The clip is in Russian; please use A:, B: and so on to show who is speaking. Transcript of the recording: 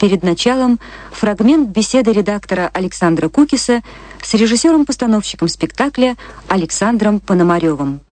A: Перед началом фрагмент беседы редактора Александра Кукиса с режиссером-постановщиком спектакля Александром Пономаревым.